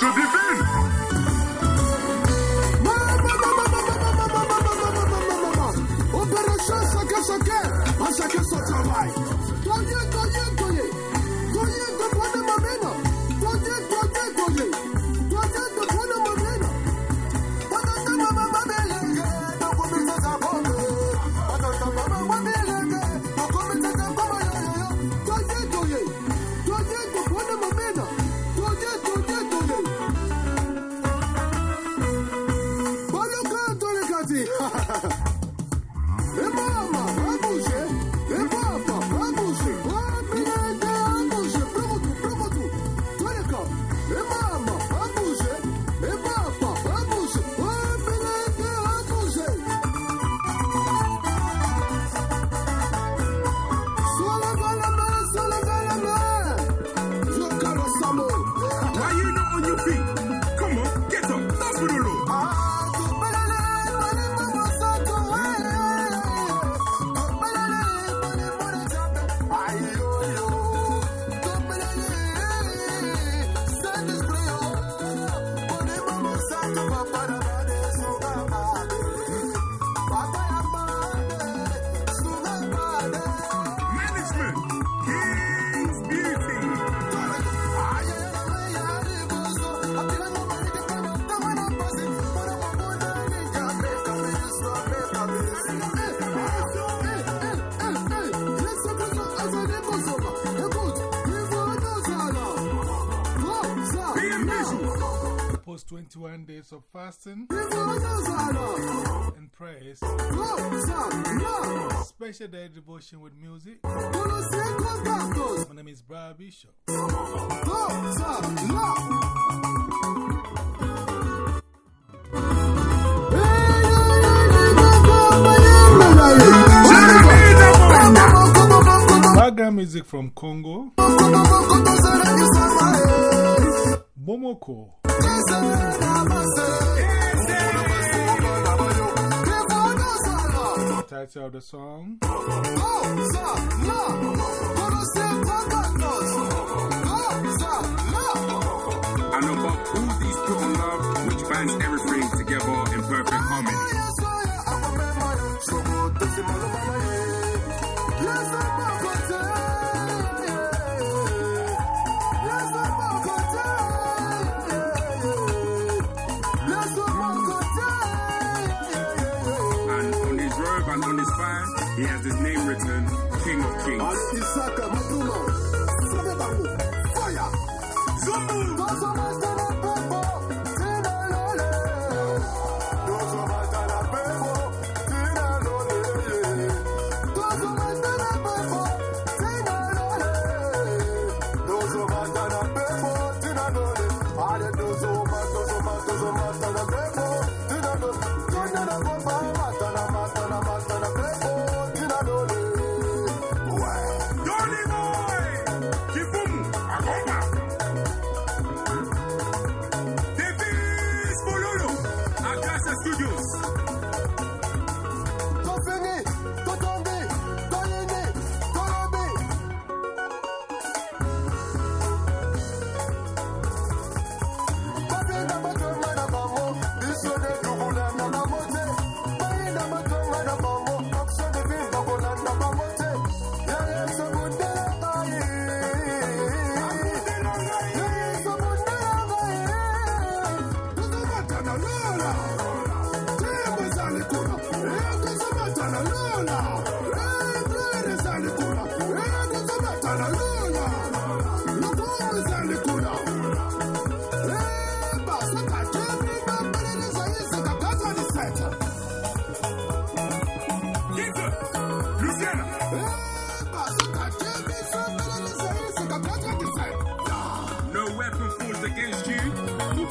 should defend. Operation Sake Sake, Masake Sotabai. 21 days of fasting and prayers, special day devotion with music. My name is Brian Bishop. Background music from Congo. Momoko. title of the song. I know about who these people love, which binds everything together in perfect harmony. written King of Kings. Fire!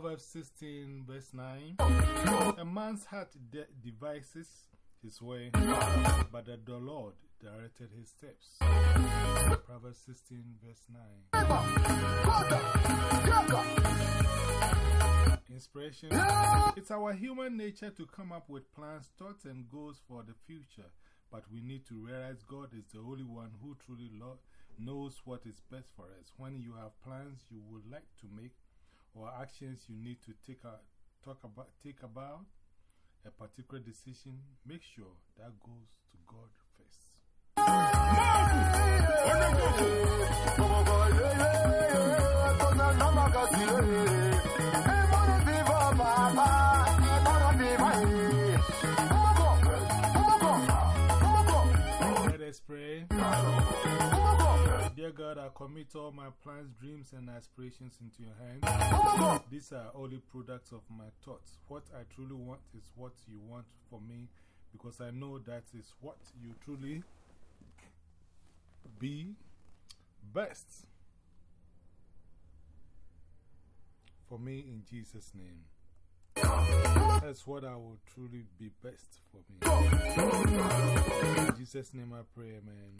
Proverbs 16, verse 9. A man's heart de devises his way, but the Lord directed his steps. Proverbs 16, verse 9. Inspiration It's our human nature to come up with plans, thoughts, and goals for the future, but we need to realize God is the only one who truly knows what is best for us. When you have plans you would like to make or actions you need to take, a, talk about, take about a particular decision, make sure that goes to God first. God, I commit all my plans, dreams, and aspirations into your hands. These are only products of my thoughts. What I truly want is what you want for me because I know that is what you truly be best for me in Jesus' name. That's what I will truly be best for me. In Jesus' name I pray, amen.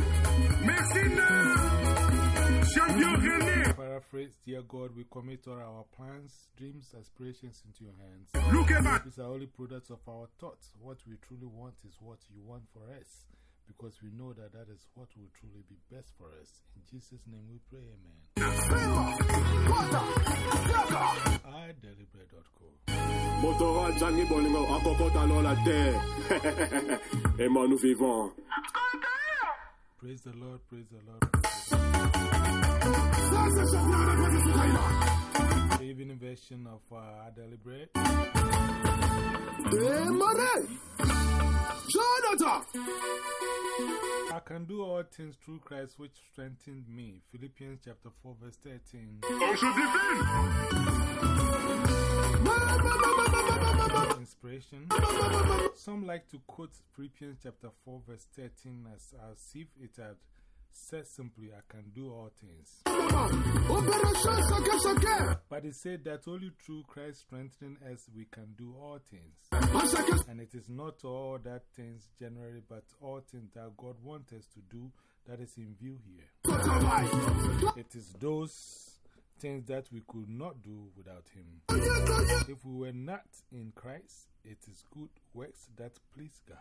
Paraphrase, dear God, we commit all our plans, dreams, aspirations into your hands. Look at that. These are only products of our thoughts. What we truly want is what you want for us. Because we know that that is what will truly be best for us. In Jesus' name we pray, amen. I deliberate.co. Motorrad Johnny Bolingo, encore talon la terre. Et moi nous vivons. Praise the Lord, praise the Lord. Praise the Evening version of uh, I Deliberate. Hey! Jonathan! I can do all things through Christ which strengthened me. Philippians chapter 4, verse 13. Inspiration. Some like to quote Philippians chapter 4, verse 13 as, as if it had said simply, I can do all things. But it said that only through Christ strengthening us we can do all things. And it is not all that things generally, but all things that God wants us to do that is in view here. It is those things that we could not do without Him. If we were not in Christ, it is good works that please God.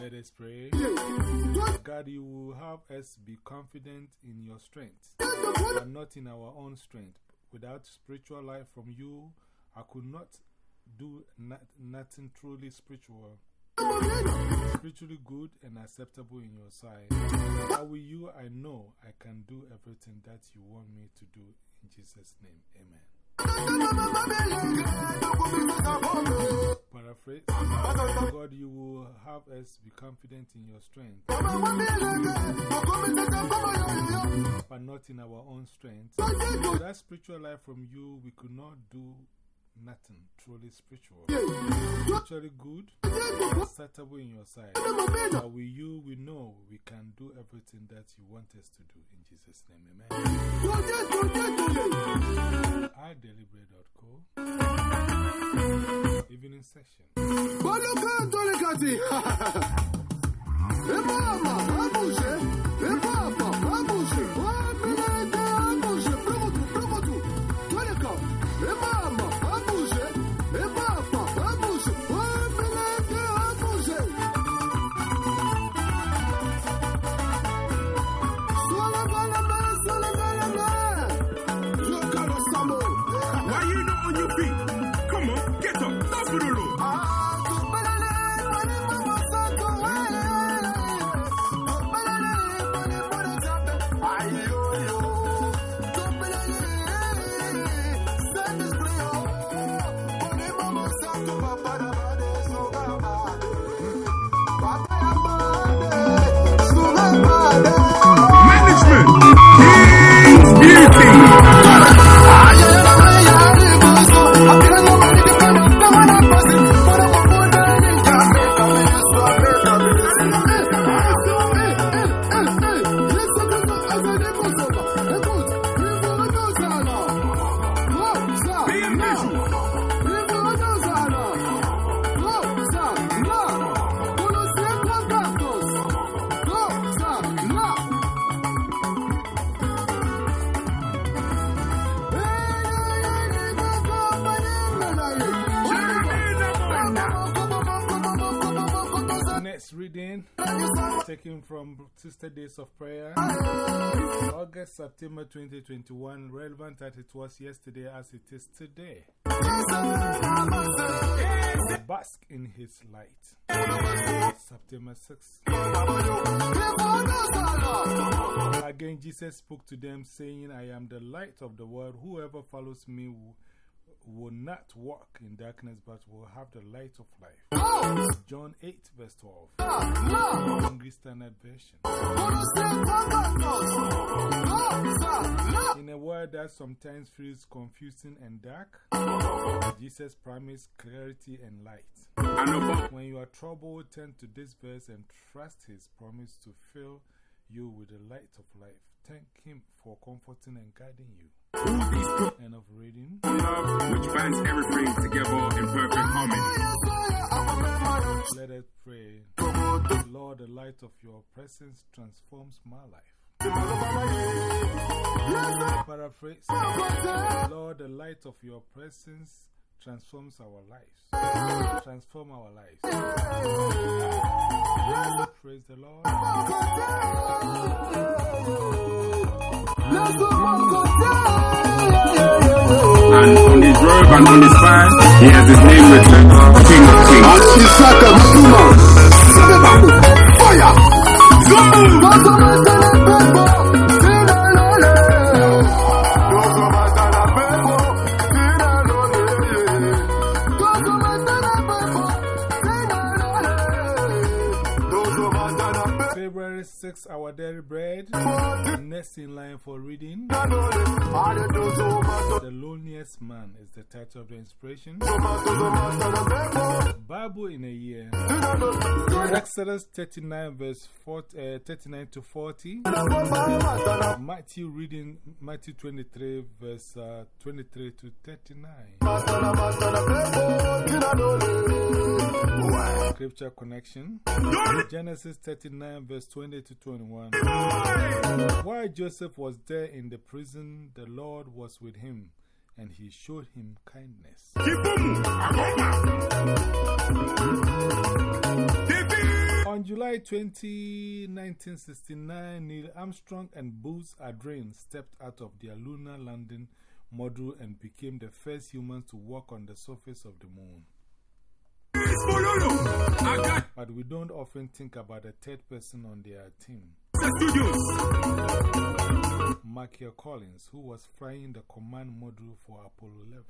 Let us pray. God, you will have us be confident in your strength, but not in our own strength. Without spiritual life from you, I could not do not, nothing truly spiritual, spiritually good and acceptable in your sight. With you, I know I can do everything that you want me to do. In Jesus' name, amen. Paraphrase God, you will have us be confident in your strength, but not in our own strength. That spiritual life from you, we could not do nothing truly spiritual, spiritually good, acceptable in your sight. But with you, we know we can do everything that you want us to do. In Jesus' name, amen. iDeliberate.co Evening session. reading, taken from Sister Days of Prayer, August, September 2021, relevant as it was yesterday as it is today. Bask in His light. September 6. Again, Jesus spoke to them, saying, I am the light of the world. Whoever follows me will, will not walk in darkness, but will have the light of life. John 8, verse 12. Hungry Standard Version. In a world that sometimes feels confusing and dark, Jesus promised clarity and light. When you are troubled, turn to this verse and trust His promise to fill you with the light of life. Thank Him for comforting and guiding you. End of reading. Love, which binds everything together in perfect harmony. Let us pray. Lord, the light of your presence transforms my life. Paraphrase Lord, the light of your presence transforms our lives. Mm. Transform our lives. Mm. Praise the Lord. And on his robe and on his thigh, he has his name written, uh, King of Kings. Loneliest Man is the title of the inspiration. Bible in a year. Exodus 39, verse 40, uh, 39 to 40. Matthew reading Matthew 23, verse uh, 23 to 39. Scripture connection. Genesis 39, verse 20 to 21. While Joseph was there in the prison, the Lord was with him, and he showed him kindness. On July 20, 1969, Neil Armstrong and Buzz Aldrin stepped out of their lunar landing module and became the first humans to walk on the surface of the moon. But we don't often think about the third person on their team. Michael Collins, who was flying the command module for Apollo 11.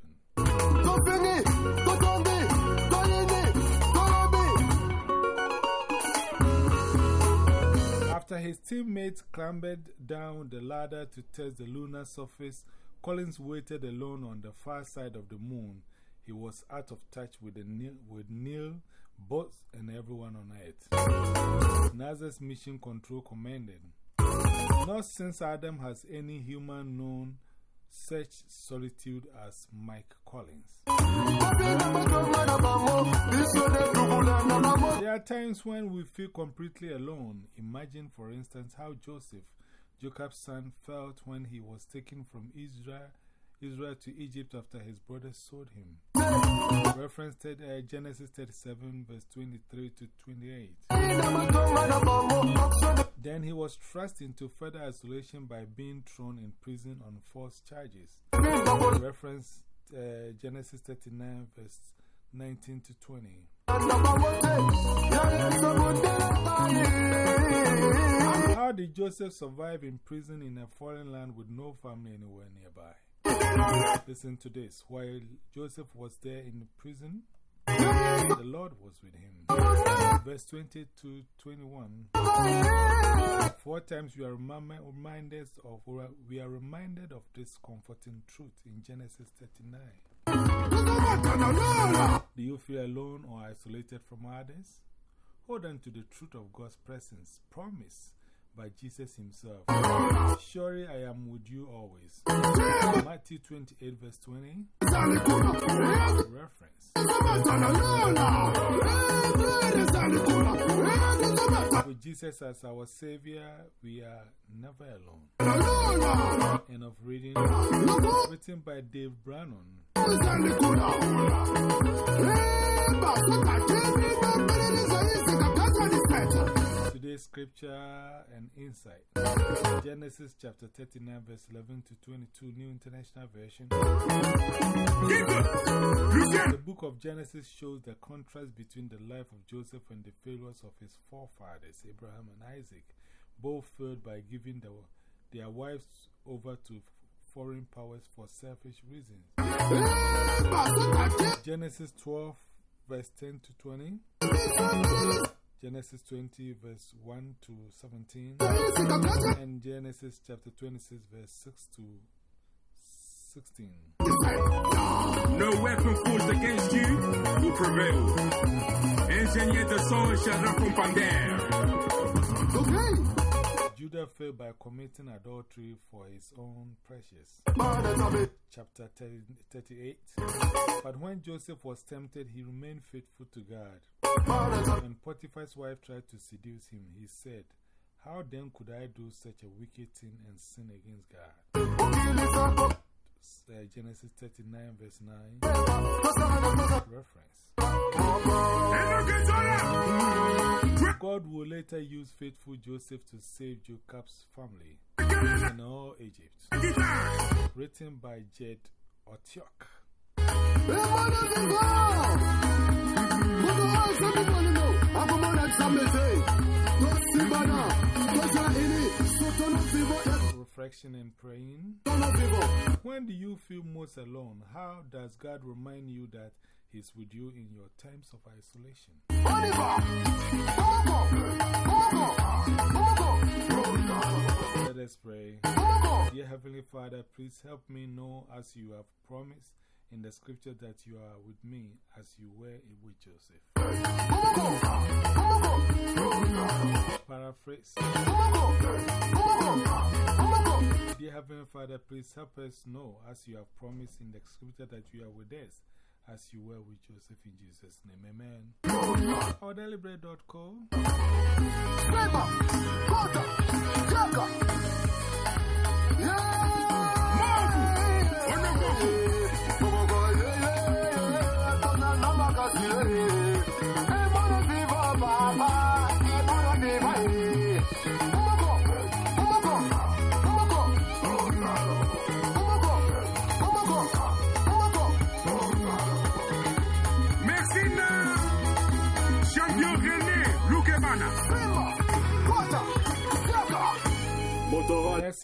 After his teammates clambered down the ladder to test the lunar surface, Collins waited alone on the far side of the moon. He was out of touch with, the with Neil, Buzz, and everyone on Earth. NASA's Mission Control commanded Not since Adam has any human known such solitude as Mike Collins. There are times when we feel completely alone. Imagine, for instance, how Joseph, Jacob's son, felt when he was taken from Israel, Israel to Egypt after his brothers sold him. Reference to, uh, Genesis 37, verse 23 to 28. Then he was thrust into further isolation by being thrown in prison on false charges. Reference uh, Genesis 39, verse 19 to 20. How did Joseph survive in prison in a foreign land with no family anywhere nearby? Listen to this. While Joseph was there in prison, the Lord was with him. Verse 20 to 21. Four times we are reminded of, we are reminded of this comforting truth in Genesis 39. Do you feel alone or isolated from others? Hold on to the truth of God's presence, promise by Jesus Himself. Surely I am with you always. Matthew 28, verse 20. Reference. With Jesus as our Savior, we are never alone. End of reading. Written by Dave Branon. Today's scripture and insight. Genesis chapter 39, verse 11 to 22, New International Version. The book of Genesis shows the contrast between the life of Joseph and the failures of his forefathers, Abraham and Isaac. Both failed by giving the, their wives over to foreign powers for selfish reasons. Genesis 12, verse 10 to 20. Genesis 20, verse 1 to 17. And Genesis chapter 26, verse 6 to 16. No weapon forged against you will prevail. Ingénieur de son Shadrach Pompander. Okay. Judah failed by committing adultery for his own precious. Chapter 30 38. But when Joseph was tempted, he remained faithful to God. When Potiphar's wife tried to seduce him, he said, How then could I do such a wicked thing and sin against God? Uh, Genesis 39, verse 9. Reference. God will later use faithful Joseph to save Jacob's family and all Egypt. Written by Jed Ostoich. Reflection and praying. When do you feel most alone? How does God remind you that He's with you in your times of isolation? Let us pray. Dear Heavenly Father, please help me know as you have promised in the scripture that you are with me as you were with Joseph. Paraphrase. Dear Heavenly Father, please help us know as you have promised in the scripture that you are with us as you were with Joseph in Jesus' name. Amen. OurDailyBread.co. Messina.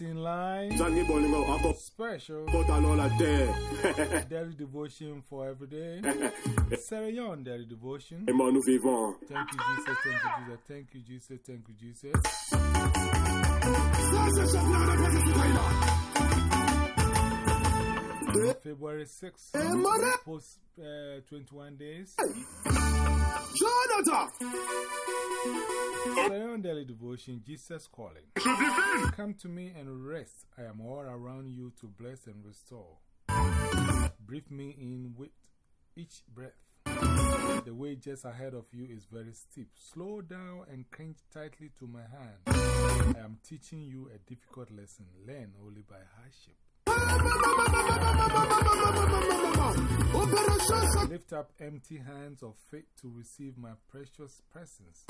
Next in line, Zangi Bolingo, Ako special daily devotion for every day. Sarah daily devotion. Aimons nous vivons. Thank you, Jesus. Thank you, Jesus. Thank you, Jesus. Thank you, Jesus. February 6th, post uh, 21 days. Jonathan! Zion Daily Devotion, Jesus calling. Come to me and rest. I am all around you to bless and restore. Breathe me in with each breath. The way just ahead of you is very steep. Slow down and cling tightly to my hand. I am teaching you a difficult lesson. Learn only by hardship. Lift up empty hands of faith to receive my precious presence.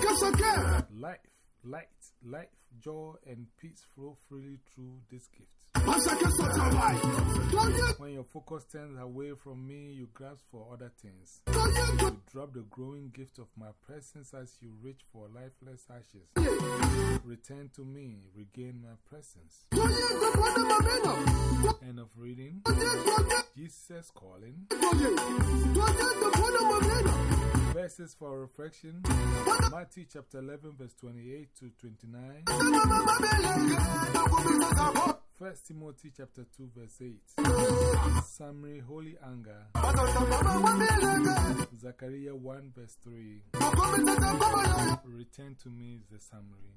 Life, light, life, joy, and peace flow freely through this gift. When your focus turns away from me, you grasp for other things. You drop the growing gift of my presence as you reach for lifeless ashes. Return to me, regain my presence. End of reading. Jesus calling. Verses for reflection Matthew chapter 11, verse 28 to 29. First Timothy chapter 2, verse 8. Summary Holy Anger. Zechariah 1, verse 3. Return to me is the summary.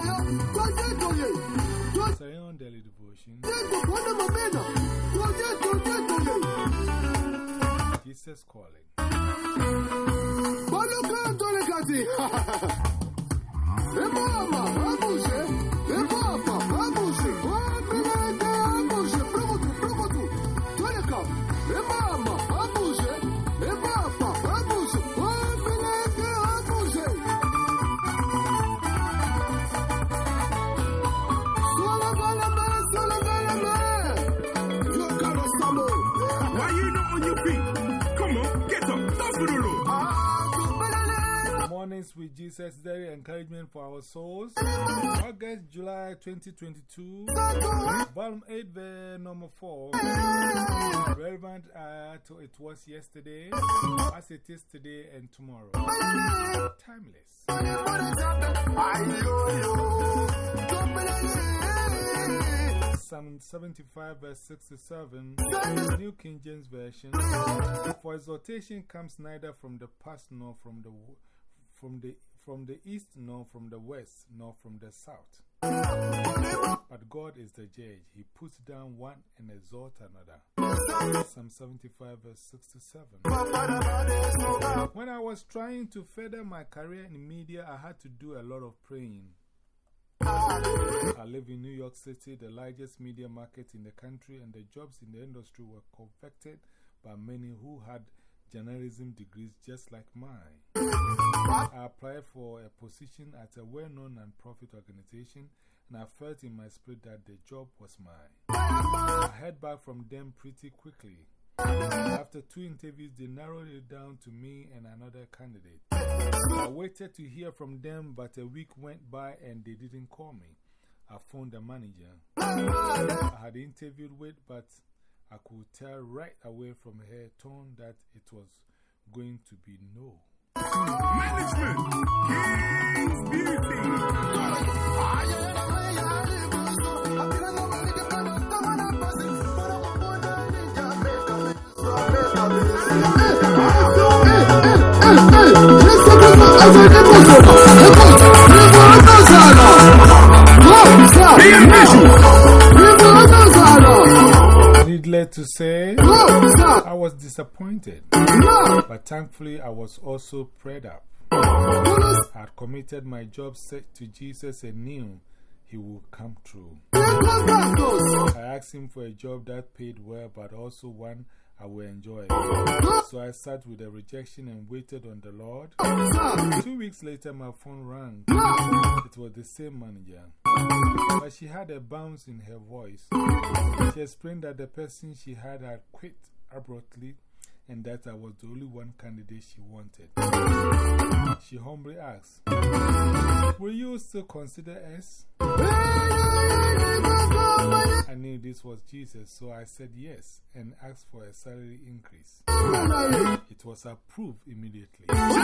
Zion Daily Devotion. Jesus calling. Balokan Torekati. Eba ama, abuche, eba apa, Jesus, daily encouragement for our souls. August, July 2022, volume 8, verse number 4. Relevant uh, to it was yesterday, as it is today and tomorrow. Timeless. Psalm 75, verse 67, New King James Version. For exhortation comes neither from the past nor from the, from, the, from the east nor from the west nor from the south. But God is the judge. He puts down one and exalts another. Psalm 75, verse 67. When I was trying to further my career in media, I had to do a lot of praying. I live in New York City, the largest media market in the country, and the jobs in the industry were coveted by many who had journalism degrees just like mine. I applied for a position at a well known non-profit organization, and I felt in my spirit that the job was mine. I heard back from them pretty quickly. After two interviews, they narrowed it down to me and another candidate. I waited to hear from them, but a week went by and they didn't call me. I phoned the manager I had interviewed with, but I could tell right away from her tone that it was going to be no. Management. King's Beauty. Needless to say, I was disappointed, but thankfully I was also prayed up. I had committed my job search to Jesus and knew He would come through. I asked Him for a job that paid well, but also one I will enjoy. So I sat with the rejection and waited on the Lord. Two weeks later, my phone rang. It was the same manager, but she had a bounce in her voice. She explained that the person she had had quit abruptly and that I was the only one candidate she wanted. She humbly asked, Will you still consider us? I knew this was Jesus, so I said yes and asked for a salary increase. It was approved immediately. As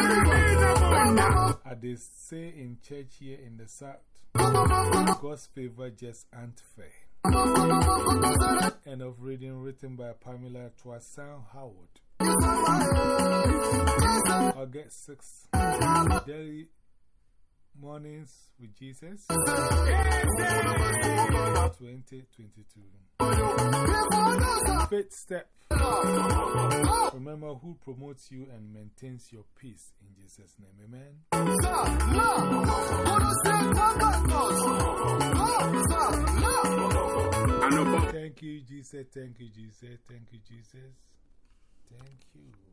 they say in church here in the South, God's favor just ain't fair. End of reading written by Pamela Toussaint Howard. August 6th. Daily Mornings with Jesus. 2022. Fifth step. Remember who promotes you and maintains your peace in Jesus' name. Amen. Thank you, Jesus. Thank you, Jesus. Thank you, Jesus. Thank you.